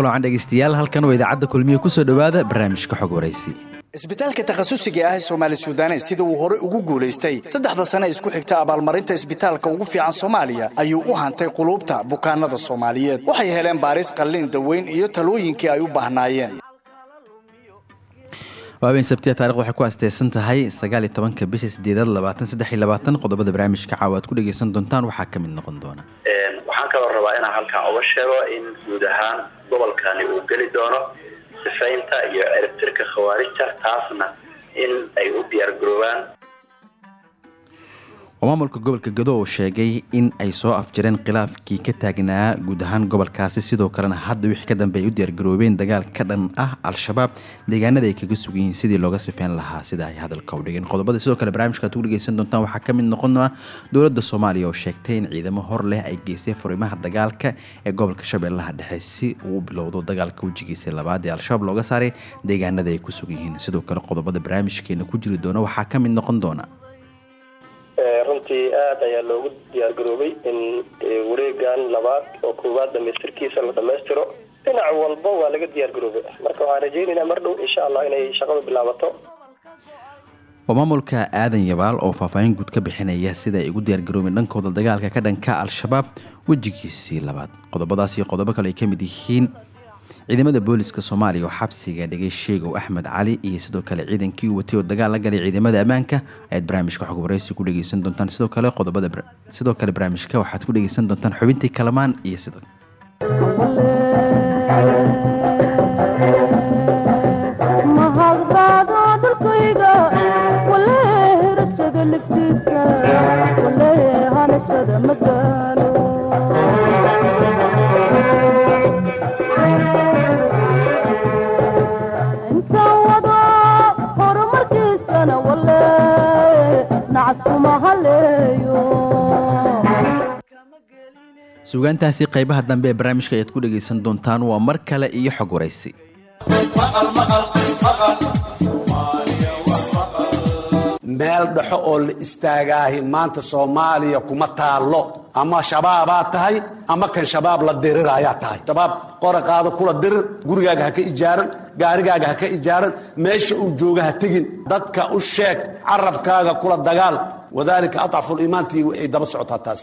kulancan dhegeystayaal halkan waa idaacadda kulmiye ku soo dhowaada barnaamijka xog waraysi isbitaalka takhasusiga ah ee soomaali suudanes sida uu horey ugu guulaystay saddexda sane isku xigta abaalmarinta isbitaalka ugu fiican soomaaliya ayuu u hantay quluubta bukaanada soomaaliyeed. Waxay heleen baaris qalliin daweyn iyo talooyinkii ay u baahnaayeen. Waaweyn sabtiya taarikh waxay ku asteysan tahay sagaal iyo tobanka bisha sideedaad labaatan saddex iyo labaatan qodobada barnaamijka caawa aad ku dhegeysan doontaan waxaa ka mid noqon doona waxaan kaloo rabaa inaan halkan uga sheego in guud ahaan gobolkani uu geli doono sifaynta iyo ciribtirka khawaarijta taasna in ay u diyaargaroobaan waa maamulka gobolka gado oo sheegay in ay soo afjareen khilaafkii ka taagnaa guud ahaan gobolkaasi. Sidoo kalena hadda wixii ka dambe u diyaargaroobeen dagaal ka dhan ah al-shabaab deegaanada ay kaga sugan yihiin sidii looga sifeyn lahaa sida ay hadalka u dhigeen. Qodobada sidoo kale barnaamijka ad ugu dhegeysan doontaan waxaa ka mid noqon dowladda soomaaliya oo sheegtay in ciidamo hor leh ay geystay furimaha dagaalka ee gobolka shabeellaha dhexe si uu bilowdo dagaalka wejigiisa labaad ee al-shabaab looga saaray deegaanada ay ku sugan yihiin. Sidoo kale qodobada barnaamijkeena ku jiri doona waxaa ka mid noqon doona runtii aada ayaa loogu diyaargaroobay in wareegan labaad oo koowaad dhamaystirkiisa la dhamaystiro dhinac walba waa laga diyaargaroobay. Marka waxaan rajeynaynaa mar dhow insha allah inay shaqadu bilaabato. Waa maamulka aadan yabaal oo faahfaahin guud ka bixinaya sida ay ugu diyaargaroobeen dhankooda dagaalka ka dhanka al-shabaab wejigiisii labaad. Qodobadaas iyo qodobo kale ay ka mid yihiin ciidamada booliska soomaaliya oo xabsiga dhigay sheegow axmed cali iyo sidoo kale ciidankii watay oo dagaal la galay ciidamada ammaanka ayaad barnaamijka xog waraysi ku dhegeysan doontaan. Sidoo kale qodobada sidoo kale barnaamijka waxaad ku dhegeysan doontaan xubintii kalamaan iyo sidoo suugaantaasi qaybaha dambe ee barnaamijka ayaad ku dhegaysan doontaan waa mar kale iyo xog waraysi meel dhexo oo la istaagaahi maanta soomaaliya kuma taallo. Ama shabaabaa tahay ama kan shabaab la diriraayaa tahay. Shabaab qora qaado kula dirir gurigaaga ha ka ijaaran gaarigaaga ha ka ijaaran meesha uu jooga ha tegin. Dadka u sheeg carabkaaga kula dagaal. Wadaalika adcafuliimaantii ay daba socotaa taas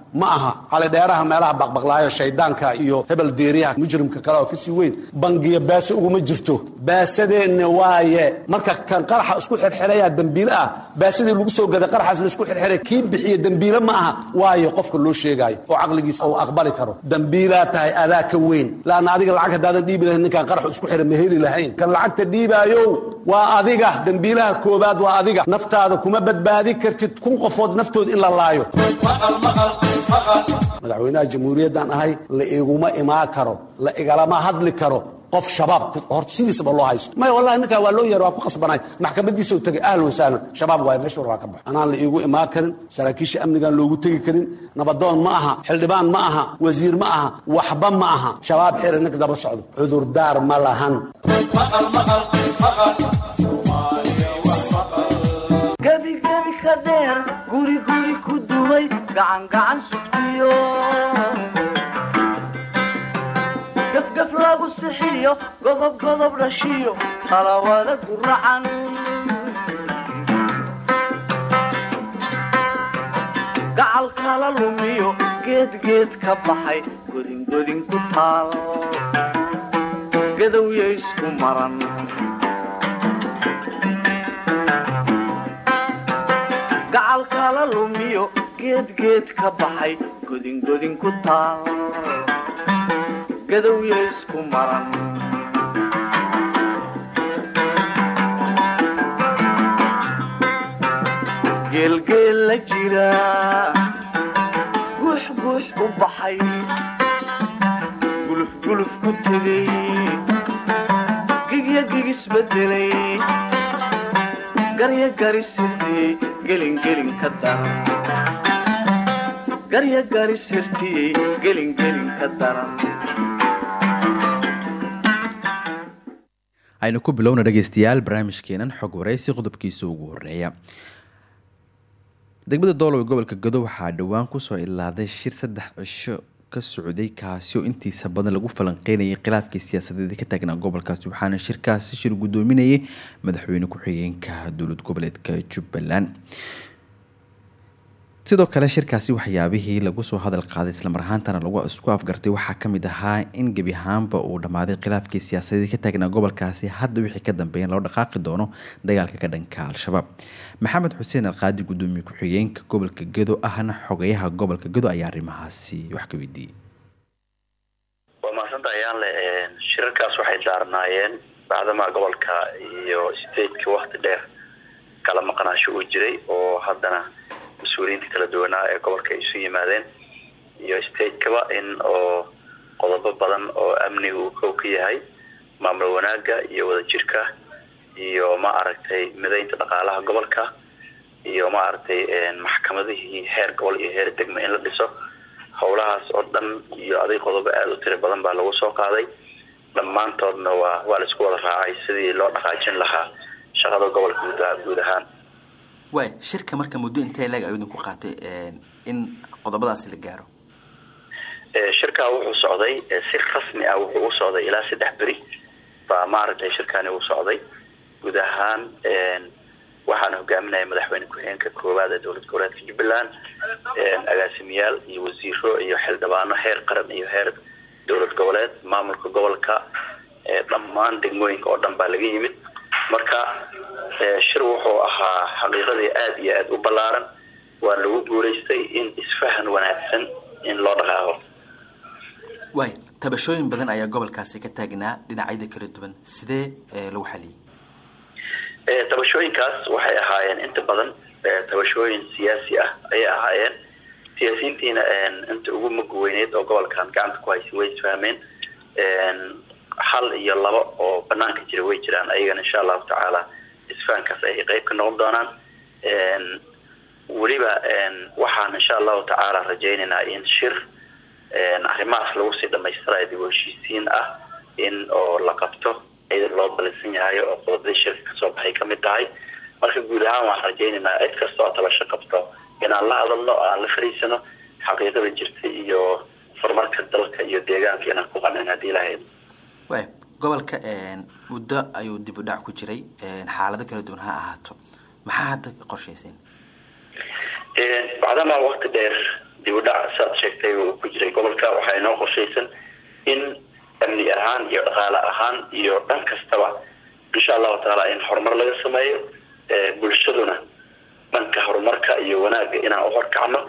ma aha calidheeraha meelaha baqbaqlaayo shaydaanka iyo hebel deeriyaha mujrimka kale oo ka sii weyn bangiya baase uguma jirto. Baasadeenna waaye. Marka kan qaraxa isku xirxirayaa dembiile ah baasadii lagu soo gaday qaraxaas la isku xirxiray kii bixiya dembiile ma aha. Waayo qofka loo sheegaayo oo caqligiisa uu aqbali karo. Dembiilaa tahay adaa ka weyn. Laanna adiga lacag haddaadan dhiibi lahayn ninkaan qaraxu isku xira ma heli lahayn. Kan lacagta dhiibaayow waa adiga dembiilaha koobaad waa adiga. Naftaada kuma badbaadi kartid kun qofood naftooda in la laayo. Madaxweynaha jamhuuriyaddan ahay la iguma imaan karo la igalama hadli karo qof shabaab horta sidiisaba loo haysto. Maya wallahi ninkaa waa loo yeer waa ku qasbanay. Maxkamadiisa u tegay ahlan wasahlan shabaab waaye meesha war waa ka baxo. Anaan la iigu imaan karin saraakiisha amnigaan loogu tegi karin nabadoon ma aha xildhibaan ma aha wasiir ma aha waxba ma aha. Shabaab xiri ninka daba socdo cudurdaar ma lahan. Gebigebi ka dheer guri guri ku duway gacan gacan sugtiyo lagu sixiyo godob godob dhashiyo talawada guracan gacal kala lumiyo geed geed ka baxay godin godin ku taal. Gadowya isku maran. Gacal kala lumiyo geed geed ka baxay godin godin ku taal gadowya isku maran geelgeel la jira guux guux u baxay guluf guluf ku tegay gigya gigisbedelay garya garishirtiyey gelingelin ka daran garya garishirtiyey gelingelin ka daran aynu ku bilowna dhegeystayaal barnaamijkeenan xog waraysi qodobkiisa ugu horreeya degmada doolow gobolka gado waxaa dhowaan ku soo ilaaday shir saddex cisho ka socday kaasi oo intiisa badan lagu falanqeynayay khilaafkii siyaasadeed ka taagnaa gobolkaasi waxaana shirkaasi shir gudoominayay madaxweyne ku-xigeenka dowlad goboleedka jubbaland sidoo kale shirkaasi waxyaabihii lagu soo hadal qaaday islamar ahaantana lagu isku afgartay. Waxaa ka mid ahaa in gebi ahaanba uu dhammaaday khilaafkii siyaasadeed ka taagnaa gobolkaasi. Hadda wixii ka dambeeya loo dhaqaaqi doono dagaalka ka dhanka al-shabaab. Maxamed xuseen alqaadi gudoomiye ku-xigeenka gobolka gedo ahna xogayaha gobolka gedo ayaa arrimahaasi wax ka weydiiyey. Waa mahadsanta ayaanle shirarkaas waxay daarnaayeen bacdama gobolka iyo stateka wakti dheer kala maqnaasho uu jiray oo haddana mas'uuliyiinta kala duwanaa ee gobolka ay isu yimaadeen. Iyo statekaba in oo qodobo badan oo amniga uu kow ka yahay maamul wanaagga iyo wadajirka iyo ma aragtay midaynta dhaqaalaha gobolka iyo ma aragtay maxkamadihii heer gobol iyo heer degme in la dhiso. Howlahaas oo dhan iyo aday qodobo aada u tiri badan baa lagu soo qaaday. Dhammaantoodna waa waa la isku wada raacay sidii loo dhaqaajin lahaa shaqada gobolka guud ahaan waay shirka marka muddo intee leeg ayuu idinku qaatay in qodobadaasi la gaaro? Shirkaa wuxuu socday si rasmi ah wuxuu u socday ilaa saddex beri. Baa maaragtay shirkani uu socday. Guud ahaan waxaana hogaaminaya madaxweyne ku-xigeenka koowaad ee dowlad goboleedka jubbaland agaasimiyaal iyo wasiiro iyo xildhibaano heer qaran iyo heer dowlad goboleed maamulka gobolka dhammaan degmooyinka oo dhan baa laga yimid marka shir wuxuu ahaa xaqiiqadii aada iyo aada u ballaaran. Waa lagu guulaystay in isfahan wanaagsan in loo dhaqaaqo. Waay tabashooyin badan ayaa gobolkaasi ka taagnaa dhinacyada kala duwan. Sidee lagu xaliyey tabashooyinkaas waxay ahaayeen inta badan tabashooyin siyaasi ah ayay ahaayeen. Siyaasiyiintiina inta ugu mug weyneyd oo gobolkan gacanta ku haysay way isfahmeen hal iyo labo oo banaanka jira way jiraan ayagana insha allahu tacaala isfahankaas ay qeyb ka noqon doonaan. Weliba waxaan insha allahu tacaala rajaynaynaa in shir arrimahaas lagu sii dhamaystirayo dib u heshiisiin ah in oo la qabto iyada loo balisan yahay oo qodobadii shirka ka soo baxay ka mid tahay. Marka guud ahaan waan rajaynaynaa cid kasta oo tabasho qabto inaan la hadalno aan la fariisano xaqiiqada jirta iyo horumarka dalka iyo deegaanka inaan ku qanin haddii ilahay waay gobolka muddo ayuu dib u dhac ku jiray. Xaalado kala duwan ha ahaato. Maxaa hadda qorshayseen bacdamaa wakti dheer dib u dhac saad sheegtay uu ku jiray. Gobolka waxaa inoo qorshaysan in amni ahaan iyo dhaqaale ahaan iyo dhan kastaba insha allahu tacaala in horumar laga sameeyo bulshaduna dhanka horumarka iyo wanaagga inaan u horkacno.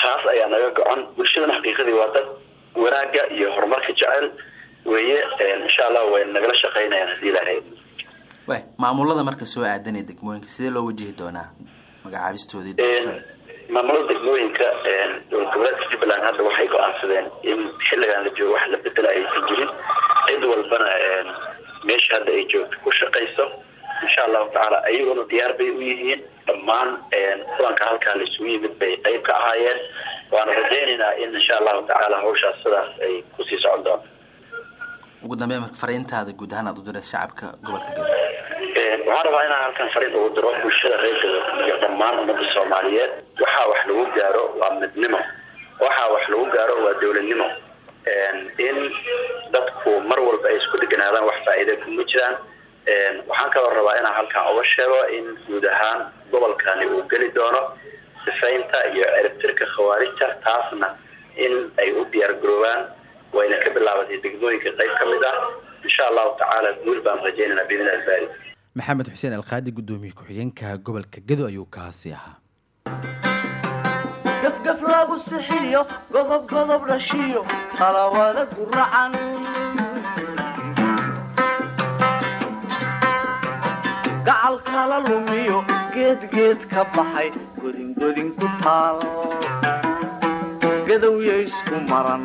Taas ayaa naga go-an. Bulshaduna xaqiiqadii waa dad wanaagga iyo horumarka jecel weye insha allah way nagala shaqeynayaan haddii ilahay waay maamulada marka soo aadanaya degmooyinka sidee loo wajihi doonaa magacaabistoodii? Maamulada degmooyinka dowlad goboleedka jubbaland hadda waxay go'aansadeen in xilligan la joogo wax la bedela aysan jirin. Cid walbana meesha hadda ay joogto ku shaqayso insha allahu tacaala ayaguna diyaar bay u yihiin. Dhammaan kulanka halkaa laisugu yimid bay qeyb ka ahaayeen. Waana rajaynaynaa in insha allahu tacaala hawshaas sidaas ay ku sii socon doonto ugu dambeyn marka fariintaada guud ahaan aad u diraysa shacabka gobolka gedo waxaan rabaa inaan halkan fariin ugu diro bulshada reer gedo iyo dhammaan ummadda soomaaliyeed. Waxaa wax lagu gaaro waa midnimo. Waxaa wax lagu gaaro waa dowladnimo. In dadku mar walba ay isku dheganaadaan wax faa-iida kuma jiraan. Waxaan kaloo rabaa inaan halkan uga sheego in guud ahaan gobolkani uu geli doono sifaynta iyo ciribtirka khawaarijta taasna in ay u diyaar garoobaan wayna ka bilaabatay degmooyinka qayb ka mid ah insha allahu tacaala guul baan rajaynaynaa biidn albaari maxamed xuseen alqaadi gudoomiye ku-xigeenka gobolka gedo ayuu kaasi ahaa gafgaf lagu sixiyo godob godob dhashiyo talawada guracan gacal kala lumiyo geedgeed ka baxay godingodin ku taal gadowya isku maran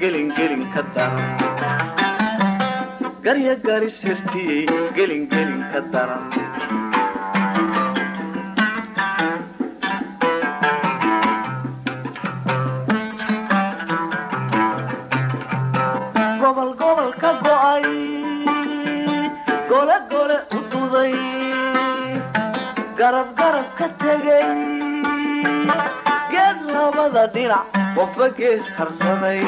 gelingelin ka daran garya garisirtiyey gelingelin ka daran gobol gobol ka go'ay gole gole u duday garab garab ka tegay geed labada dhinac qofba gees harsaday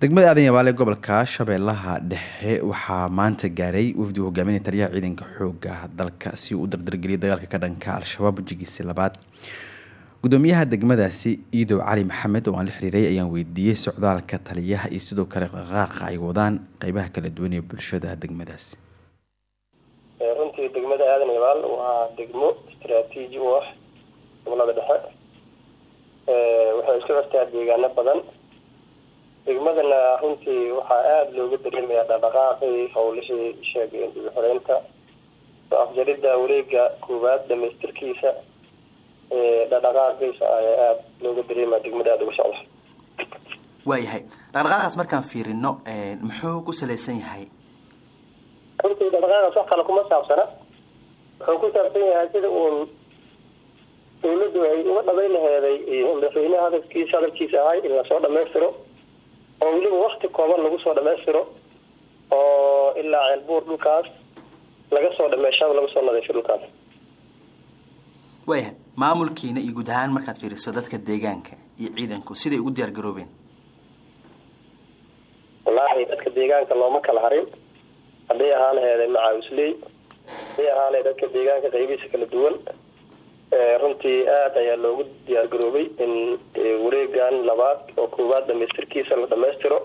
degmada aadan gobolka shabeellaha dhexe waxaa maanta gaaray wafdi uu taliyaha ciidanka xooga dalka si uu u dardargeliyay dagaalka ka dhanka al-shabaab wejigiisi labaad gudoomiyaha degmadaasi iidow cali maxamed oo aan la xiriiray ayaan weydiiyey socdaalka taliyaha iyo sidoo kale qaqaaqa ay wadaan qeybaha kala duwan ee bulshada degmadaasi yabaal waa degmo istaraatiiji u ah gobollada dhexe. Waxay isku xirtaa deegaano badan. Degmadana runtii waxaa aada looga dareemayaa dhaqdhaqaaqii howlihii sheegeen dhibi xoreynta soo afjaridda wareega koowaad dhamaystirkiisa dhaqdhaqaaqiisa ayaa aada looga dareemaya degmada aada uga socda. Waayahay dhaqdhaqaaqaas markaan fiirino muxuu ku salaysan yahay? Runtii dhaqdhaqaaqaas wax kale kuma saabsana wuxuu ku saabsan yahay sida uun dawladdu ay uga dhabayn laheeday madaxweyneha hadalkiisa hadalkiisa ahay in la soo dhamaystiro oo weliba wakti kooban lagu soo dhamaystiro oo ilaa ceelbuur dhulkaas laga soo dhameeshaba laga soo nadiifiyo dhulkaas. Waayahay maamulkiina iyo guud ahaan markaad fiiriso dadka deegaanka iyo ciidanku siday ugu diyaar garoobeen? Wallaahi dadka deegaanka looma kala harin. Hadday ahaa laheeday macaawisley hadday ahaa laheed dadka deegaanka qaybihiisa kala duwan runtii aada ayaa loogu diyaar garoobay in wareegan labaad oo koowaad dhamaystirkiisa la dhamaystiro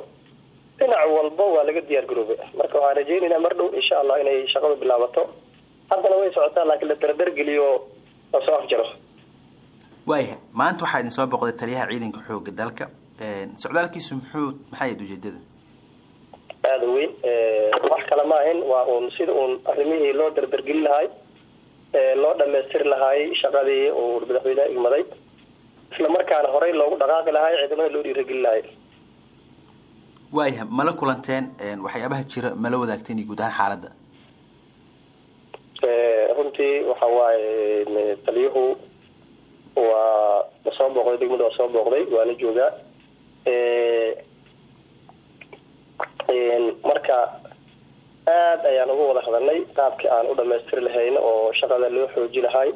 dhinac walba waa laga diyaar garoobay marka waxaan rajeynaynaa mar dhow insha allah inay shaqadu bilaabato. Haddana way socotaa laakiin la dardargeliyo la soo afjaro waayahay maanta waxaa idin soo boqday taliyaha ciidanka xooga dalka. Socdaalkiisu muxuu maxay ahayd ujeedada aada weyn wax kale ma ahin waa uun sida uun arrimihii loo dardargelin lahay loo dhamaystiri lahaay shaqadii uu madaxweyneha igmaday. Isla markaana horey loogu dhaqaaqi lahay ciidamada loo dhiirageli lahay. Waayahay mala kulanteen waxyaabaha jira mala wadaagteen iyo guud ahaan xaaladda? Runtii waxa waaye taliyuhu waa soo booqday degmada waa soo booqday waana joogaa marka aada ayaan uga wada hadalnay qaabkii aan u dhamaystiri lahayn oo shaqada loo xooji lahay.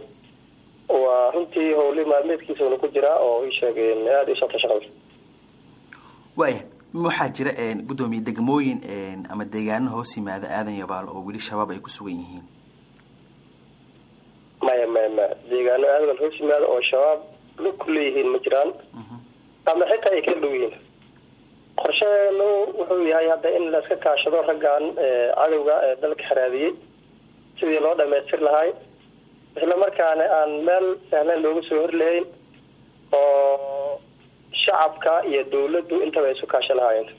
Waa runtii howli maalmeedkiisa una ku jiraa oo ii sheegeen aada ii sota shaqada waayahay waxaa jira guddoomiye degmooyin ama deegaano hoos yimaada aadan yabaal oo weli shabaab ay ku sugan yihiin. Maya maya maya. Deegaano aadaban hoos yimaada oo shabaab lug ku leeyihiin ma jiraan. Ama xitaa ay kala dhow yihiin qorsheenu wuxuu yahay hadda in la iska kaashado raggan cadowga ee dalka xaraadiyey sidii loo dhamaystir lahay. Isla markaana aan meel sahlan looga soo hori lahayn oo shacabka iyo dawladdu intaba ay isu kaasho lahaayeen.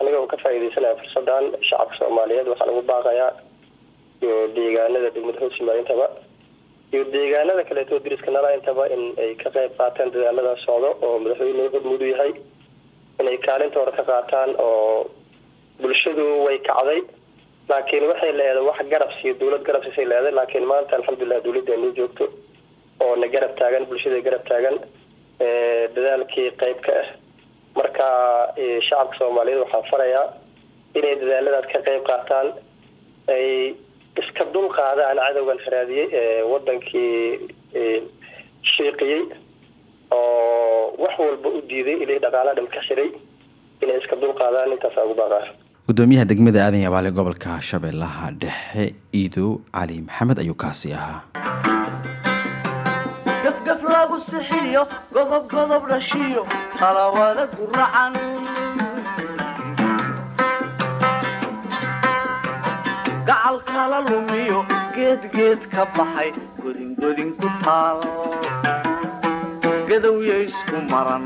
Aniga oo ka faa'iidaysanaya fursadan shacabka soomaaliyeed waxaan ugu baaqayaa iyo deegaanada degmada hoos intaba iyo deegaanada kaleeto diriska nala intaba in ay ka qayb qaataan dadaalada socdo oo madaxweyne hormudu yahay inay kaalinta hore ka qaataan oo bulshadu way kacday. Laakiin waxay leedahay wax garab siiyo dawlad garab siisay leedahay. Laakiin maanta alxamdulilah dawladda noo joogto oo na garab taagan bulshada garab taagan dadaalkii qayb ka ah. Marka shacabka soomaaliyeed waxaan farayaa inay dadaaladaas ka qayb qaataan ay iska dul qaadaan cadowgan haraadiyey ee wadankii shiiqiyey wax walba u diiday ilay dhaqaala dham ka xiray inay iska dul qaadaan intaasaa ugu baaqaa gudoomiyaha degmada aadan yabaale gobolka shabeellaha dhexe. Iidow cali maxamed ayuu kaasi ahaa. Gafgaf lagu sixiyo godob godob dhashiyo talawada guracan gacal kala lumiyo geedgeed ka baxay godingodin ku taal gadowya isku maran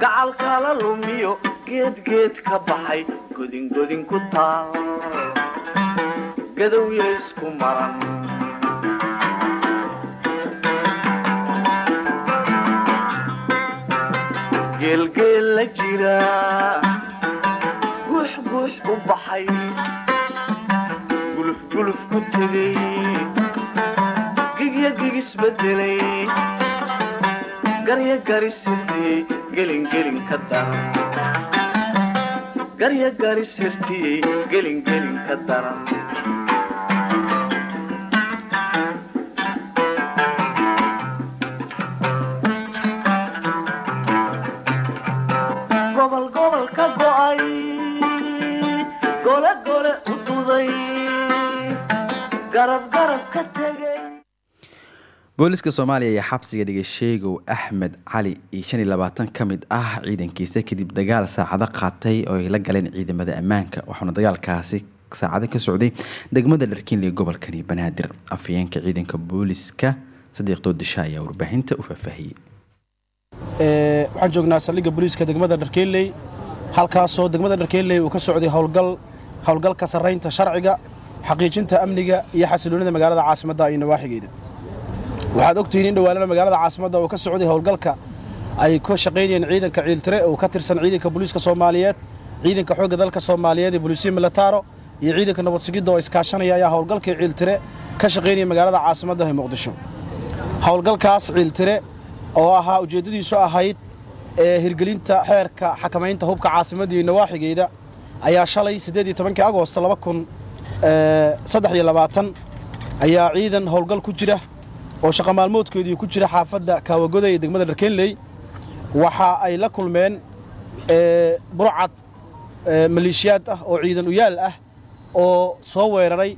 gacal kala lumiyo geedgeed ka baxay godingodin ku taal gadowya isku maran geelgeel la jira guux guux u baxay gulufguluf ku tegay gigya gigisbedelay garya garisirtiyey gelingelin ka daran garya garisirtiyey gelingelin ka daran gobol gobol ka go'ay gole gole u duday. Garab garab ka booliska soomaaliya ayaa xabsiga dhigay sheegow axmed cali iyo shan iyo labaatan ka mid ah ciidankiisa kadib dagaal saacado qaatay oo ay la galeen ciidamada ammaanka waxaana dagaalkaasi saacado ka socday degmada dharkiinle gobolkani banaadir. Afhayeenka ciidanka booliska sadiiq doodisha ayaa warbaahinta u faahfaahiyey waxaan joognaa saldhigga booliiska degmada dharkeelley halkaasoo degmada dharkeelley uu ka socday howlgal howlgalka sarraynta sharciga xaqiijinta amniga iyo xasiloonida magaalada caasimadda iyo nawaaxigeeda waxaad ogtihiin in dhawaanada magaalada caasimadda uu ka socday howlgalka ay ka shaqaynayeen ciidanka ciiltire oo ka tirsan ciidanka booliiska soomaaliyeed ciidanka xoogga dalka soomaaliyeed ee booliisiya militaro iyo ciidanka nabad oo iskaashanaya ayaa howlgalkii ciiltire ka shaqaynaya magaalada caasimadda ee muqdisho. Howlgalkaas ciiltire oo ahaa ujeeddadiisu ahayd ee hirgelinta xeerka xakamaynta hubka caasimadda iyo nawaaxigeeda ayaa shalay siddeed iyo tobankii agoosto laba kun saddex iyo labaatan ayaa ciidan howlgal ku jira oo shaqa maalmoodkoodii ku jira xaafadda kaawagoda ee degmada dharkeenley waxa ay la kulmeen burcad maleeshiyaad ah oo ciidan uyaal ah oo soo weeraray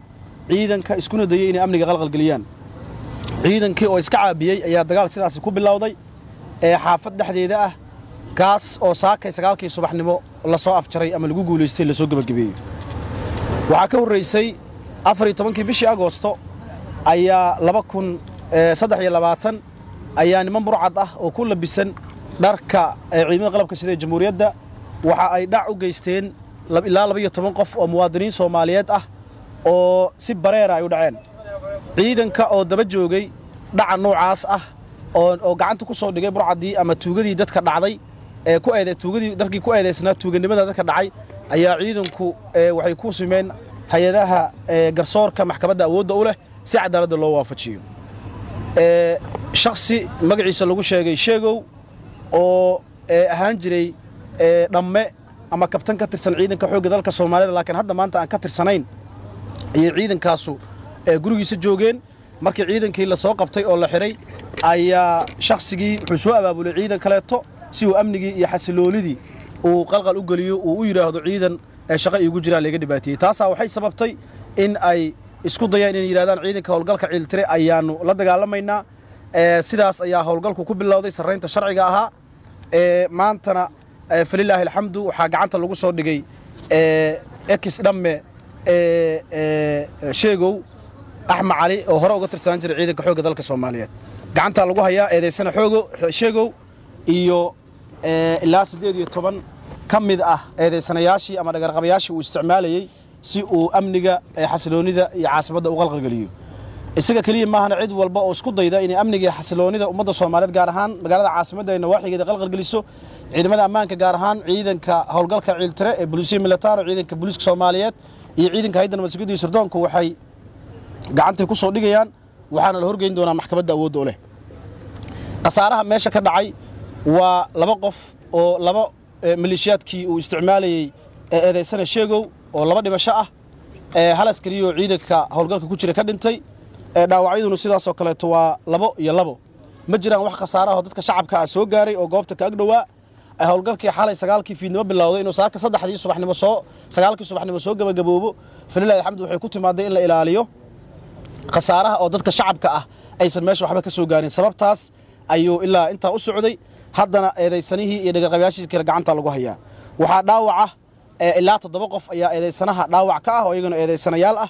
ciidanka iskuna dayey inay amniga qalqalgeliyaan ciidankii oo iska caabiyey ayaa dagaal sidaasi ku bilowday ee xaafad dhexdeeda ah kaas oo saakay sagaalkii subaxnimo la soo afjaray ama lagu guulaystay la soo gebagabeeyey waxaa ka horraysay afar iyo tobankii bishii agoosto ayaa laba kun saddex iyo labaatan ayaa niman burcad ah oo ku labisan dharka ciidamada qalabka sida ee jamhuuriyadda. Waxa ay dhac u geysteen ilaa laba iyo toban qof oo muwaadiniin soomaaliyeed ah oo si bareera ay u dhaceen. Ciidanka oo daba joogay dhaca noocaas ah oo gacanta ku soo dhigay burcaddii ama tuugadii dadka dhacday ee ku eede tuugadii dharkii ku eedaysnaa tuuganimada dadka dhacay ayaa ciidanku waxay ku simeen hay'adaha garsoorka maxkamadda awoodda u leh si cadaaladda loo waafajiyo shaksi magaciisa lagu sheegay sheegow oo ahaan jiray dhamme ama kabtan ka tirsan ciidanka xoogga dalka soomaalida laakiin hadda maanta aan ka tirsanayn ayay ciidankaasu gurigiisa joogeen markii ciidankii la qabtay oo la xidhay ayaa shaksigii wuxuu soo abaabulay ciidan kaleeto si uu amnigii iyo xasiloonidii uu qalqal u geliyo uu u yidhaahdo ciidan ee shaqo iigu jiraa laga dhibaateeyey taasaa waxay sababtay in ay isku dayaan inay yidhahdaan ciidanka howlgalka ciiltire ayaannu la dagaalamaynaa. Sidaas ayaa howlgalku ku bilowday sarraynta sharciga ahaa. Maantana falilaahi alxamdu waxaa gacanta lagu soo dhigay ekis dhamme sheegow axmed cali oo hore uga tirsanaan jiray ciidanka xoogga dalka soomaaliyeed. Gacantaa lagu hayaa eedaysana xoogo sheegow iyo ilaa siddeed iyo toban. Ka mid ah eedaysanayaashii ama dhagarqabayaashii uu isticmaalayey si uu amniga xasiloonida iyo caasimadda u qalqalgeliyo isaga keliya maahana cid walba oo isku dayda inay amniga iyo xasiloonida ummadda soomaaliyeed gaar ahaan magaalada caasimadda ay nawaaxigeeda qalqalgeliso ciidamada ammaanka gaar ahaan ciidanka howlgalka ciiltire ee bolisiya militaro ciidanka booliiska soomaaliyeed iyo ciidanka hayadda nabad sugidda iyo sirdoonku waxay gacantay ku soo dhigayaan waxaana la horgeyn doonaa maxkamadda awoodda u leh. Khasaaraha meesha ka dhacay waa laba qof oo laba maleeshiyaadkii uu isticmaalayey ee eedaysana sheegow oo laba dhimasho ah ee hal askariyo ciidanka howlgalka ku jira ka dhintay dhaawacyaduna sidaasoo kaleeto waa labo iyo labo. Ma jiraan wax khasaaraho dadka shacabka ah soo gaaray oo goobta ka agdhowaa howlgalkii xalay sagaalkii fiidnimo bilowday inuu saaka saddexdii subaxnimo soo sagaalkii subaxnimo soo gabagaboobo. Falilahi alxamdu waxay ku timaaday in la ilaaliyo khasaaraha oo dadka shacabka ah aysan meesha waxba ka soo gaarin. Sababtaas ayuu ilaa intaa u socday haddana eedaysanihii iyo dhagarqabayaashii kale gacanta lagu hayaa. Waxaa dhaawaca ilaa toddoba qof ayaa eedaysanaha dhaawac ka ah oo iyagana eedaysanayaal ah.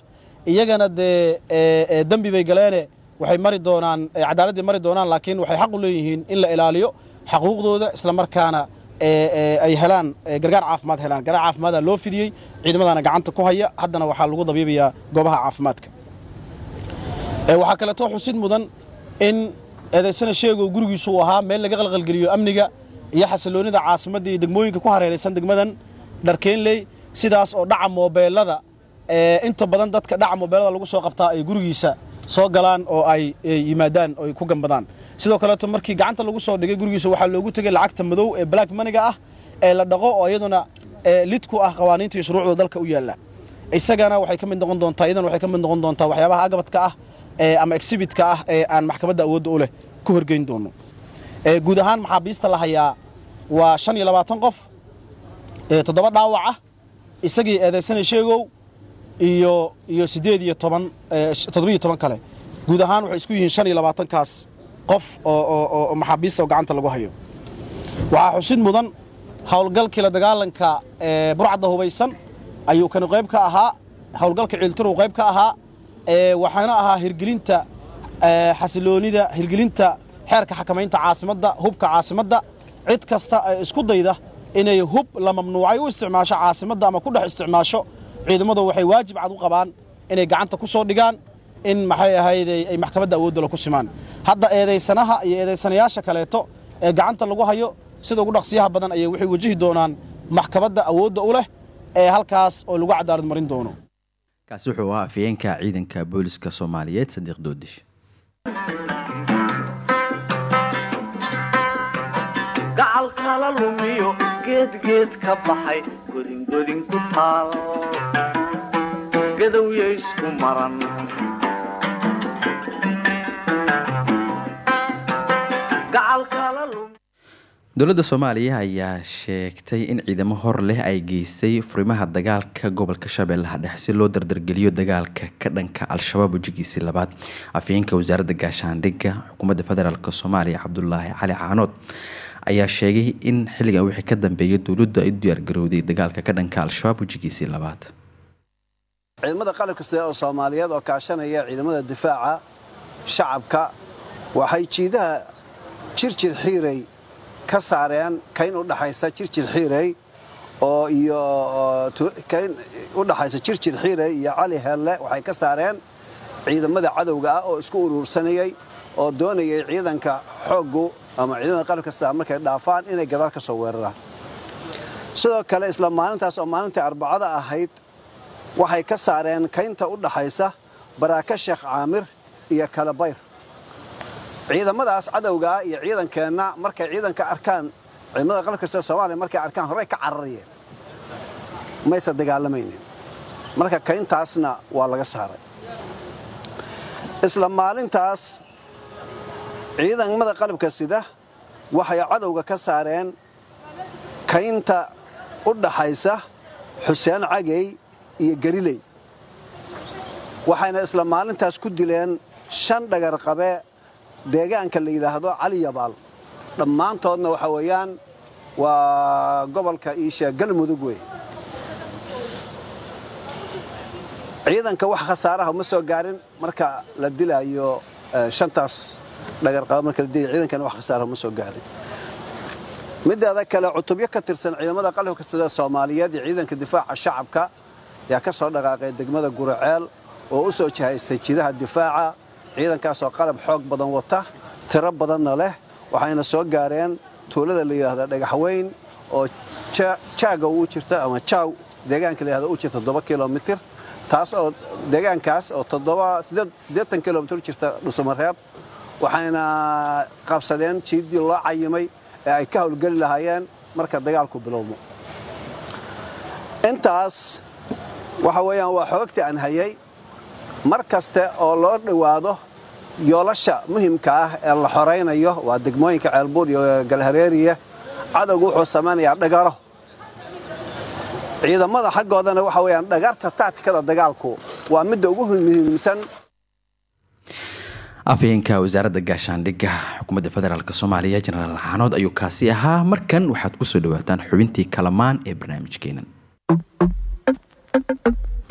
Iyagana dee dembi bay galeene. Waxay mari doonaan cadaaladdii mari doonaan laakiin waxay xaq u leeyihiin in la ilaaliyo xaquuqdooda isla markaana ay helaan gargaar caafimaad helaan. Gargaar caafimaada loo fidiyey ciidamadaana gacanta ku haya. Haddana waxaa lagu dabiibayaa goobaha caafimaadka. Waxaa kaleeto xusid mudan in eedaysana sheegow gurigiisu uu ahaa meel laga qalqalgeliyo amniga iyo xasiloonnida caasimadda iyo degmooyinka ku hareeraysan degmadan dharkeenley sidaas oo dhaca moobeelada inta badan dadka dhaca moobeelada lagu soo qabtaa ay gurigiisa soo galaan oo ay yimaadaan oo ay ku gambadaan. Sidoo kaleeto markii gacanta lagu soo dhigay gurigiisa waxaa loogu tegey lacagta madow ee black maniga ah ee la dhaqo oo iyaduna lid ku ah qawaaniinta iyo shuruucda dalka u yaalla. Isagana waxay ka mid noqon doontaa iyadana waxay ka mid noqon doontaa waxyaabaha agabadka ah ama exhibitka ah ee aan maxkamadda awoodda u leh ku horgeyn doono. Guud ahaan maxaabiista la hayaa? Waa shan iyo labaatan qof toddoba dhaawac ah isagii eedaysana sheegow iyo iyo siddeed iyo toban toddobiyo toban kale. Guud ahaan waxay isku yihiin shan iyo labaatankaas qof oo maxaabiista oo gacanta lagu hayo. Waxaa xusid mudan howlgalkii la dagaalanka burcadda hubaysan ayuu kani qayb ka ahaa howlgalka ciiltirow qayb ka ahaa waxaana ahaa hirgelinta xasiloonida hirgelinta xeerka xakamaynta caasimadda hubka caasimadda cid kasta ee isku dayda inay hub la mamnuucay u isticmaasho caasimadda ama ku dhex isticmaasho ciidamadu waxay waajib cad u qabaan inay gacanta ku soo dhigaan in maxay ahayday ay maxkamadda awooddala ku simaan. Hadda eedaysanaha iyo eedaysanayaasha kaleeto ee gacanta lagu hayo sida ugu dhaqsiyaha badan ayay waxay wajihi doonaan maxkamadda awoodda u leh ee halkaas oo lagu cadaalad marin doono. Kaasi wuxuu ahaa afayeenka ciidanka booliska soomaaliyeed sadiiq doodish. Gacal kala lumiyo geedgeed ka baxay godingodin ku taal gadowya isku maran dowladda soomaaliya ayaa sheegtay in ciidamo hor leh ay geystay furimaha dagaalka gobolka shabeellaha dhexe si loo dardargeliyo dagaalka ka dhanka al-shabaab wejigiisii labaad afayeenka wasaaradda gaashaandhigga xukuumadda federaalk soomaaliya cabdulaahi cali caanood ayaa sheegay in xilligan wixii ka dambeeya dowladdu ay u diyaargarowday dagaalka ka dhanka al-shabaab wejigiisii labaad. Ciidamada qalabka sida oo soomaaliyeed oo kaashanaya ciidamada difaaca shacabka waxay jiidaha jirjir xiirey ka saareen kayn u dhaxaysa jirjir xiirey oo iyo kayn u dhaxaysa jirjir xiirey iyo cali heelle waxay ka saareen ciidamada cadowga ah oo isku uruursanayay oo doonayay ciidanka xooggu ama ciidamada qalab kasta markay dhaafaan inay gadaal ka soo weeraraan. Sidoo kale isla maalintaas oo maalintii arbacada ahayd waxay ka saareen kaynta u dhaxaysa baraaka sheekh caamir iyo kalabayr ciidamadaas cadowgaa iyo ciidankeenna markay ciidanka arkaan ciidamada qalabka sida soomaaliya markay arkaan horey ka cararayeen mayse dagaalamaynin marka kayntaasna waa laga saaray. Isla maalintaas ciidamada qalabka sida waxay cadowga ka saareen kaynta u dhaxaysa xuseen cagey iyo gariley waxayna isla maalintaas ku dileen shan dhagarqabe deegaanka la yidhaahdo cali yabaal. Dhammaantoodna waxa weeyaan waa gobolka iisha galmudug wey ciidanka wax khasaaraha ma soo gaarin marka la dilaayo shantaas mideeda kale cutubyo ka tirsan ciidamada qalabka sida soomaaliyeed iyo ciidanka difaaca shacabka yaa ka soo dhaqaaqay degmada guraceel oo u soo jihaystay jidaha difaaca. Ciidankaasoo qalab xoog badan wata tiro badanna leh waxayna soo gaareen tuulada la yidhaahda dhagaxweyn oo jaaga u jirta ama jaaw deegaanka la yidhahda u jirta toddoba kilomitir. Taas oo deegaankaas oo toddoba siddeetan kilomitir jirta dhusamareeb waxayna qabsadeen jiiddii loo cayimay ee ay ka howlgeli lahaayeen marka dagaalku bilowmo. Intaas waxa weeyaan waa xoogtii aan hayay mar kaste oo loo dhowaado yoolasha muhimka ah ee la xoraynayo waa degmooyinka ceelbuur iyo galhareeriya cadowgu wuxuu samaynayaa dhagaro. Ciidamada xaggoodana waxa weeyaan dhagarta tactikada dagaalku waa midda ugu muhiimsan afhayeenka wasaaradda gaashaandhigga xukuumadda federaalk soomaaliya jenaraal xaanood ayuu kaasi ahaa. Markan waxaad ku soo dhawaataan xubintii kalamaan ee barnaamijkeenan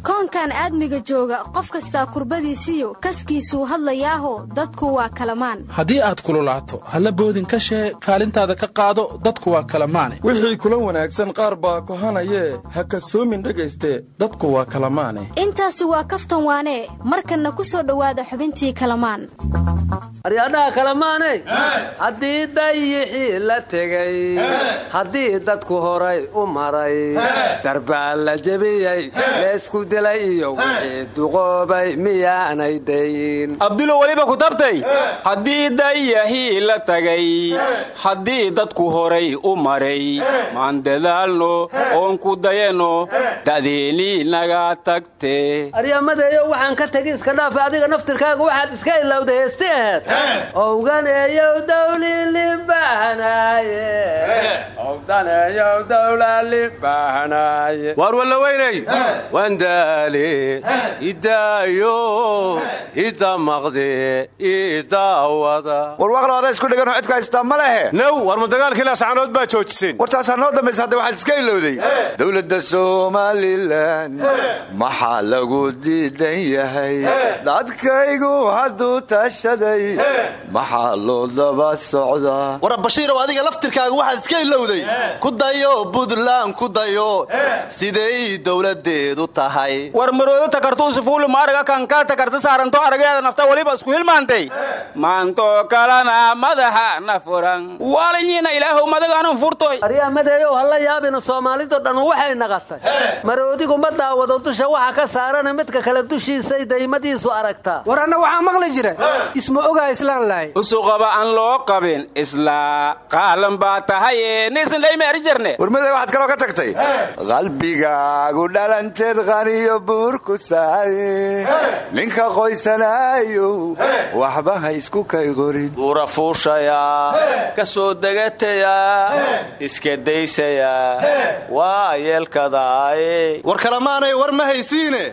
koonkan aadmiga jooga qof kastaa kurbadiisiyo kaskiisuu hadlayaaho dadku waa kalamaan. Haddii aad kululaato halla boodin ka shee kaalintaada ka qaado dadku waa kalamaane. Wixii kula wanaagsan qaar baa kohanayee ha kasoomin dhegayste dadku waa kalamaane. Intaasi waa kaftan waanee markanna ku soo dhowaada xubintii kalamaan. Aryadhaha kalamaaney haddii dayixii la tegey haddii dadku horay u maray darbaa la jebiyey dilay iyo wixii duqoobay miyaanay dayin abdulo weliba ku tabtay haddii dayahii la tagay haddii dadku horay u maray maan dadaalno oon ku dayanno da'deennii naga tagte aryamadeeyo waxaan ka tegi iska dhaafa adiga naftirkaaga waxaad iska ilowday heesti aheed owganeeyow dawlilibahanaaye dawlalibahanaaye waar walla weynay wandaale idaayo idamaqde idaawada warwaaqlo ada isku dhiganoo cidku haystaa ma lehe now war ma dagaalkii laascanood baa joojiseen wartaasaa noo dambaysa hadda waxaad iska ilowday. Dowladda somalilan maxaa lagu diidan yahay? Dadkaygu hadduu tashaday maxaa loo daba socdaa? War bashiirow adiga laftirkaaga waxaad iska ilowday ku dayo buntland ku dayo siday dowladeedu tahay. War maroodo takartuusi fuulu maariga kanka takarta saaranto arageeda nafta weliba isku hilmaantay. Maanto kalana madaxa na furan waalinyiina ilaahow furtoy aryamadeeyow hala yaabina soomaalido dhan waxay naqatay maroodigu ma daawado dusha waxa ka saarana midka kale dushiisay daymadiisu aragtaa war anna waxaa maqli jira. Isma ogaa islaan lahay. Usuqaba aan loo qabin islaa qaalan baa tahaye warmada waxaad kaloo ka tagtay? Qalbigaagu dhalanteed qaniyo buurku saay. Ninka qoysanaayo waxba ha isku kay qorin. Buura fuushayaa ka soo degataya iska daysaya waa yeelkadaaye war kalamaanay war ma haysiine?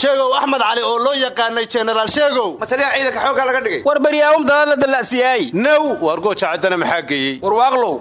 Sheegow axmed cali oo loo yaqaanay jenaraal sheegow. Mataliyaha ciidanka xooggaa laga dhigay. War baryaawumtada la dalla'siyaay now waar gooja caddana maxaa geeyey? Warwaaqlow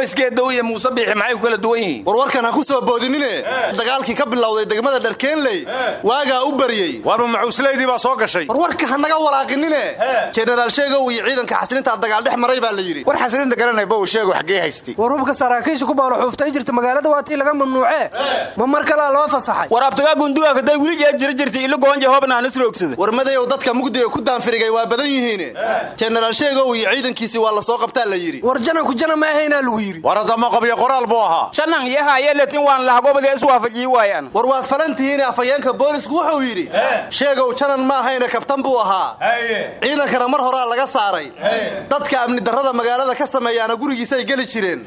hadda aweysgeedow iyo muuse biixi maxay ku kala duwan yihiin? War warkan ha ku soo boodinine? Dagaalkii ka bilowday degmada dharkeenley waagaa u baryey. Warma macuuslaydii baa soo gashay. War warka ha naga walaaqinine? Jenaraal sheegow iyo ciidanka xasilintaa dagaal dhex maray baa la yidhi. War xasilinta garanay bow sheego xaggee haystay. War hubka saraakiisha ku baalo xuuftay jirta magaalada waa tii laga mamnuucee. Ma mar kalaa loo fasaxay? War abtagaa gunduga kaday wili jeer jira jirtay ilo goonje hoobnaan isroogsada war madayow dadka mugdiga ku daanfirigay waa badan yihiine. Jenaraal sheegow iyo ciidankiisii waa la soo qabtaa la yidhi. War jananku jana ma ahaynaa lagu yidhi war haddama qabyo qoraal buu ahaa. Shanan yahaye letin waan lahagobadee iswaafajiyi waayaan. War waad falantihiin afhayeenka boolisku wuxuu yidhi sheegow janan ma ahayne kabtan buu ahaa. Ciidankana mar horaa laga saaray. Dadka amni darrada magaalada ka sameeyaana gurigiisay geli jireen.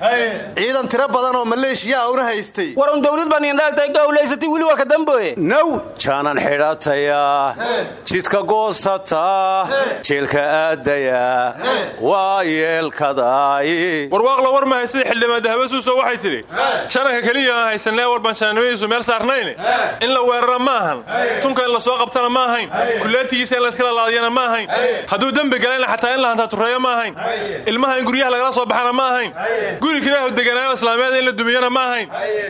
Ciidan tiro badan oo maleeshiyaa una haystay. War un dawlad baan indhaltay gawlaysatay wili warka damboye now jaanan xidhataya jidka goosata jeelka aadaya waa yeelkadaay warwaaqlo war mahay sida xildhibaan dahabasuuso waxay tidhi shananka keliya aan haysanee warbaan shananimadiisu meel saarnayne. In la weerara ma ahan. Tunka in la soo qabtana ma ahayn. Kuleetigiisa in layskala laadiyana ma ahayn. Hadduu dembi galayna xataa in la hantaatureeyo ma ahayn. Ilmaha in guryaha lagala soo baxana ma ahayn. Guri kiraahu deganaayo islaameeda in la dumiyana ma ahayn.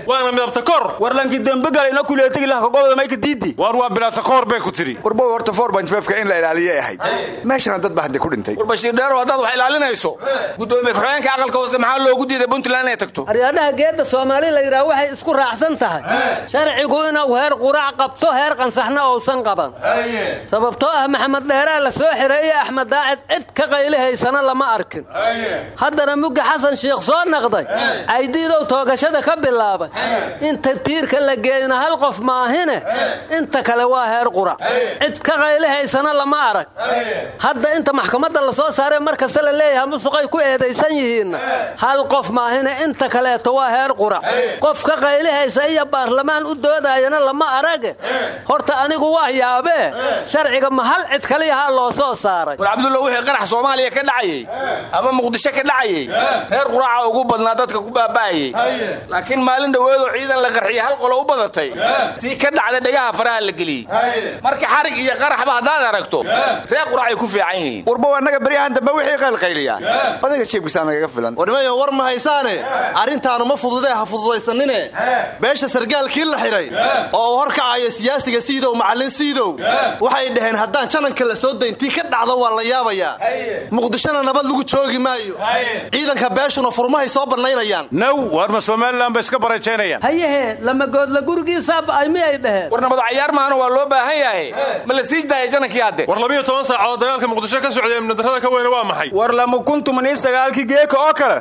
Waana midabta kor. Warlanki dembi galayna kuleetigi lahkagobada mayka diidi. Waar waa bilaata koor bay ku tidhi. Warbow horta forbantfefka in la ilaaliyay ahayd. Meeshana dad ba hadda ku dhintay. War bashiir dheerow haddaad wax ilaalinayso. Gudoomiye ku-xigeenka aqalka hoose maxaa loogu diiday puntland inay tagto. Aryaadhaha geedda soomaali la yidhaah waxay isku raacsan tahay. Sharcigu inuu heer qurac qabto heer qansaxna uusan qaban. Sababtoo ah maxamed dheeraa la soo xiray iyo axmed daacid cid ka qaylihaysana lama arkin. Haddana mugga xasan shiikh soo naqday caydiidow toogashada ka bilaabay. Inta tiirka la geeyna hal qof maahine inta kale waa heer qura cid ka qaylihaysana lama arag. Hadda inta maxkamadda la soo saaree mar kasta la leeyahay musuqay ku eedaysan yihiinna. Hal qof maahine inta kaleeto waa heer qura. Qof ka qaylihaysa iyo baarlamaan u doodayana lama arage horta anigu waa yaabee sharciga ma hal cid kaliyahaa loo soo saaray. War cabdulla wixii qarax soomaaliya ka dhacayey ama muqdisho ka dhacayey reer quraaca ugu badnaa dadka ku baaba'ayey laakiin maalin dhoweedoo ciidan la qarxiye hal qolo u badatay. Tii ka dhacda dhegaha faraha la geliyey marka xarig iyo qaraxba haddaad aragto reer quraacay ku fiican yihiin. Warbow annaga beryahan dambe wixii qaylqayliya aniga jeebkisaa nagaga filan haysaane arrintaanu ma fududee ha fududaysanine. Beesha sargaalkii la xidhay oo uu horkacayo siyaasiga siidow macallin siidow waxay dhaheen haddaan jananka la soo dayn tii ka dhacdo waa la yaabayaa muqdishona nabad lagu joogi maayo. Ciidanka beeshuna furmahay soo bannaynayaan. Naw waar ma somalilan ba iska barajaynayaan hayehe lamagoodla gurigiisaaba ay miyay dhaheen. War nabad cayaar maana waa loo baahan yahay. Ma la sii daaya janankii hadde war labiyo toban saacadood dagaalka muqdisho ka socday amnidarrada ka weyne waa maxay? War lama kuntumanii sagaalkii geeka oo kale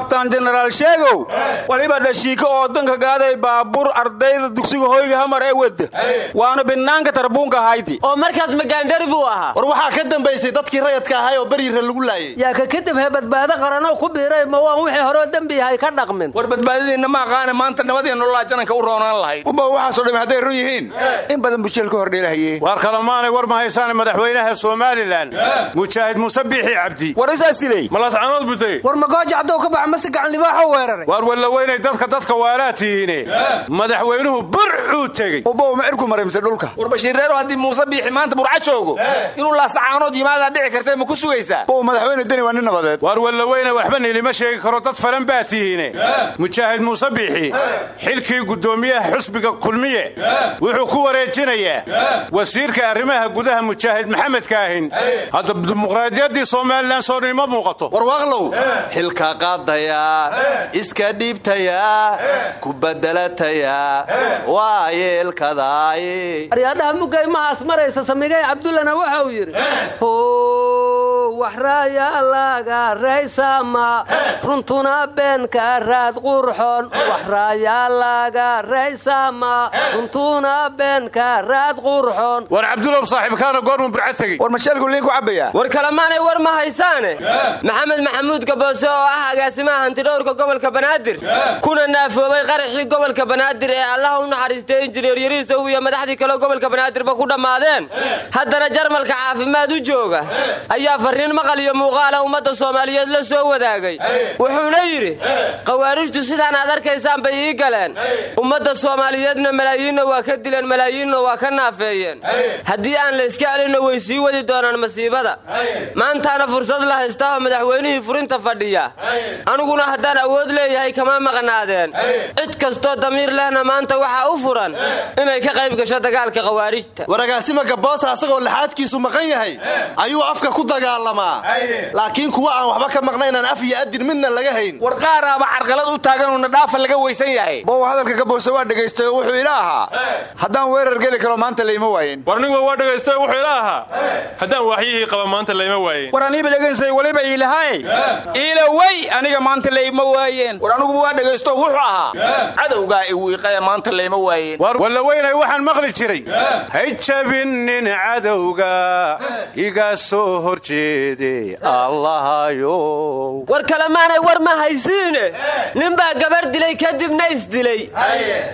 kabtaan jenaraal sheegow waliba dhashiika oo danka gaaday baabuur ardayda dugsiga hoyga hamar ee wada waana binaanka tarbuunka hayti oo markaas magaandhari buu ahaa? War waxaa ka dambaysay dadkii rayadka ahay oo beriira lagu laayay. Yaa ka kadib hee badbaado qaranoo ku biiray ma waan wixii horeo dembi yahay ka dhaqmin. War badbaadadiinna ma aqaane maanta nabadiya nololaa jananka u roonaan lahayd. Uba waxaasoo dham hadday run yihiin. In badan busheel ka hordheelahaye waar kalamaanay war ma haysaane madaxweynaha somalilan mujaahid muuse biixi cabdi. War isaasiley malaascanood butay war magooja hadduu ka baxa mase gacan libaaxoo weeraray waar wallaweynay dadka dadka waalaa tihiine madaxweynuhu burxuu tegey. Ubow ma irku marimsa dhulka? War bashiirreero haddii muuse biixi maanta burca joogo inuu laasacaanood yimaadaa dhici kartee ma ku sugaysaa bow madaxweyne deni waa nin nabadeed. Waar wallaweyne waxba nilima sheegi karo dad falan baa tihiine. Mujaahid muuse biixi. Xilkii guddoomiyaha xusbiga kulmiye. Wuxuu ku wareejinayaa wasiirka arrimaha gudaha mujaahid maxamed kaahin hadda dimuqraadiyaddii somalilan soo nima muuqato. Warwaaqlow xilka qaadayaa iska dhiibtayaa ku badelatayaa waa yeelkadaaye aryaadhaha mugaymahaas maraysa samigay cabdullana waxa uu yidhi waxraaya laga raysama runtuna beenka raad qurxon waxraaya laga raysama runtuna beenka raad qurxon war cabdulow saaxiibkaana goormu burca tegey. War masheelku liin ku cabbayaa? War kalemaanay war ma haysaane? Maxamed maxamuud gaboose oo ah agaasimaha hantidhowrka gobolka banaadir? Kuna naafoobay qaraxii gobolka banaadir ee allaha u naxariistay injineer yariisow iyo madaxdii kale gobolka banaadirba ku dhammaadeen. Haddana jarmalka caafimaad u jooga ayaa farriin maqal iyo muuqaala ummadda soomaaliyeed la soo wadaagay. Wuxuuna yidhi khawaarijtu sidaan aad arkaysaan bay ii galeen. Ummadda soomaaliyeedna malaayiinna waa ka dileen malaayiinna waa ka naafeeyeen. Haddii aan la iska celinno way sii wadi doonaan masiibada. Maantaana fursad la haystaa oo madaxweynihii furinta fadhiya aniguna haddaan awood leeyahay kama maqnaadeen. Cid kastoo damiir lehna maanta waxaa u furan inay ka qayb gasho dagaalka khawaarijta. Waragaasima gaboosa asagoo laxaadkiisu maqan yahay ayuu afka ku dagaalamaa. Laakiin kuwa aan waxba ka maqnaynaan af iyo adin midna laga hayn. War qaaraaba carqalad u taaganuna dhaafa laga weysan yahay. Bow hadalka gaboose waa dhegaystay oo wuxuu ila ahaa. Haddaan weerar geli karo maanta layma waayen war nin waa dhegaysta wuxuu ila ahaa. Haddaan waaxyihii qaba maanta layma waayen war aniiba dhegaysay waliba iilahay iila way aniga maanta layma waayeen. War aniguba waa dhegaysto wuxuu ahaa cadowgaa iwiiqaya maanta layma waayeen. War wallaweynay waxaan maqli jiray. Hay jabinin cadowga iga soo horjeede allahayow war kalemaanay war ma haysiine. Ninbaa gabar dilay kadibna isdilay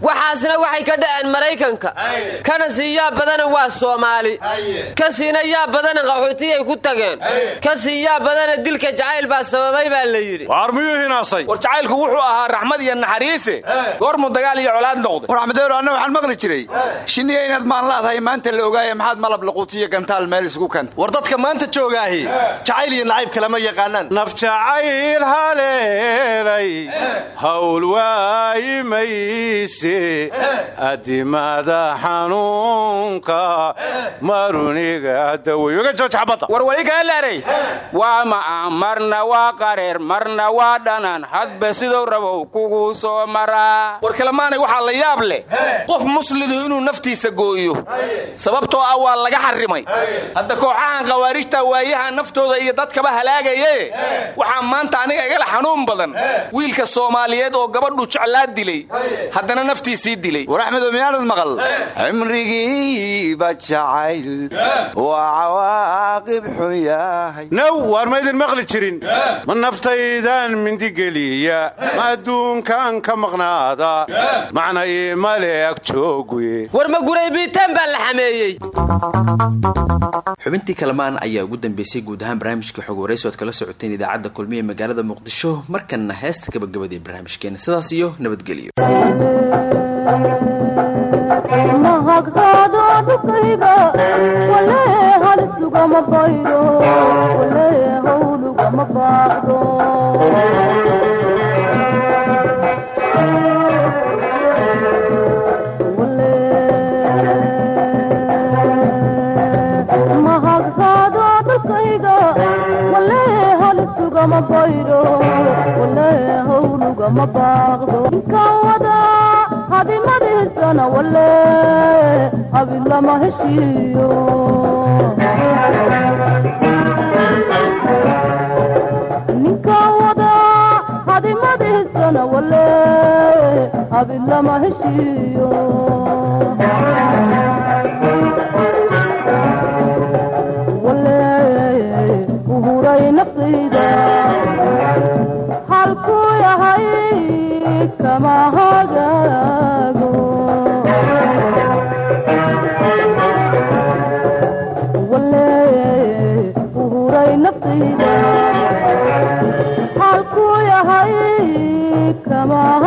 waxaasna waxay ka dhaceen maraykanka. Kana sii yaa badana waa soomaali. Ka siina yaa badana qaxootiyay ku tageen. Ka sii yaa badana dilka jacayl baa sababay baa la yidhi miyuu hinaasay war jacaylku wuxuu ahaa raxmad iyo naxariise goormuu dagaal iyo colaad noqday. War axmedeero anna waxaan maqli jiray. Shinniya inaad maan laadahay maanta la ogaaye maxaad malab laquutiyo gantaal meel isugu kanta. War dadka maanta joogaahi jacayl iyo nacayb kalama yaqaanaan. Naf jacayl haleelay hawl waayimayse adimada xanuunka maruniga daweyo ga jabjabadda war waligaalaarey waa ma'a marna waa qareer marna waa dhanan hadba sidou rabow kugu soo maraa. War kalemaanay waxaa la yaab leh qof muslimu inuu naftiisa gooyo. Sababtoo ah waa laga xarrimay hadda kooxahan khawaarijta waayaha naftooda iyo dadkaba halaagaye waxaa maanta aniga igala xanuun badan. Wiilka soomaaliyeed oo gabadhu jeclaa dilay. Haddana naftiisii dilay. War axmedo miyaanad maqal? Cimrigiiba jacayl. Waa cawaaqib xun yahay. Naw waar maydin maqli jirin? Ma naftaydaan mindigeliya ma adduunkaan ka maqnaada. Macna iimale ag jooguye. War ma guray biitaan baa la xameeyey xubintii kalamaan ayaa ugu dambeysay guud ahaan barnaamijka xog waraysi kala socoteen idaacadda kulmiye magaalada muqdisho markanna heesta gabagabadii barnaamijkeena sidaas iyo nabadgelyo dhukayga wale halisuugama baydo wale mahagtaado dhukayga wale wale hawlugama baaqdo inkan wada hadimadiisana wale habid lama heshiiyo hadimadiisana wale habid lama heshiiyo uhuray naftayda halkuu yahay kama hagaago uhuray naftayda Bravo.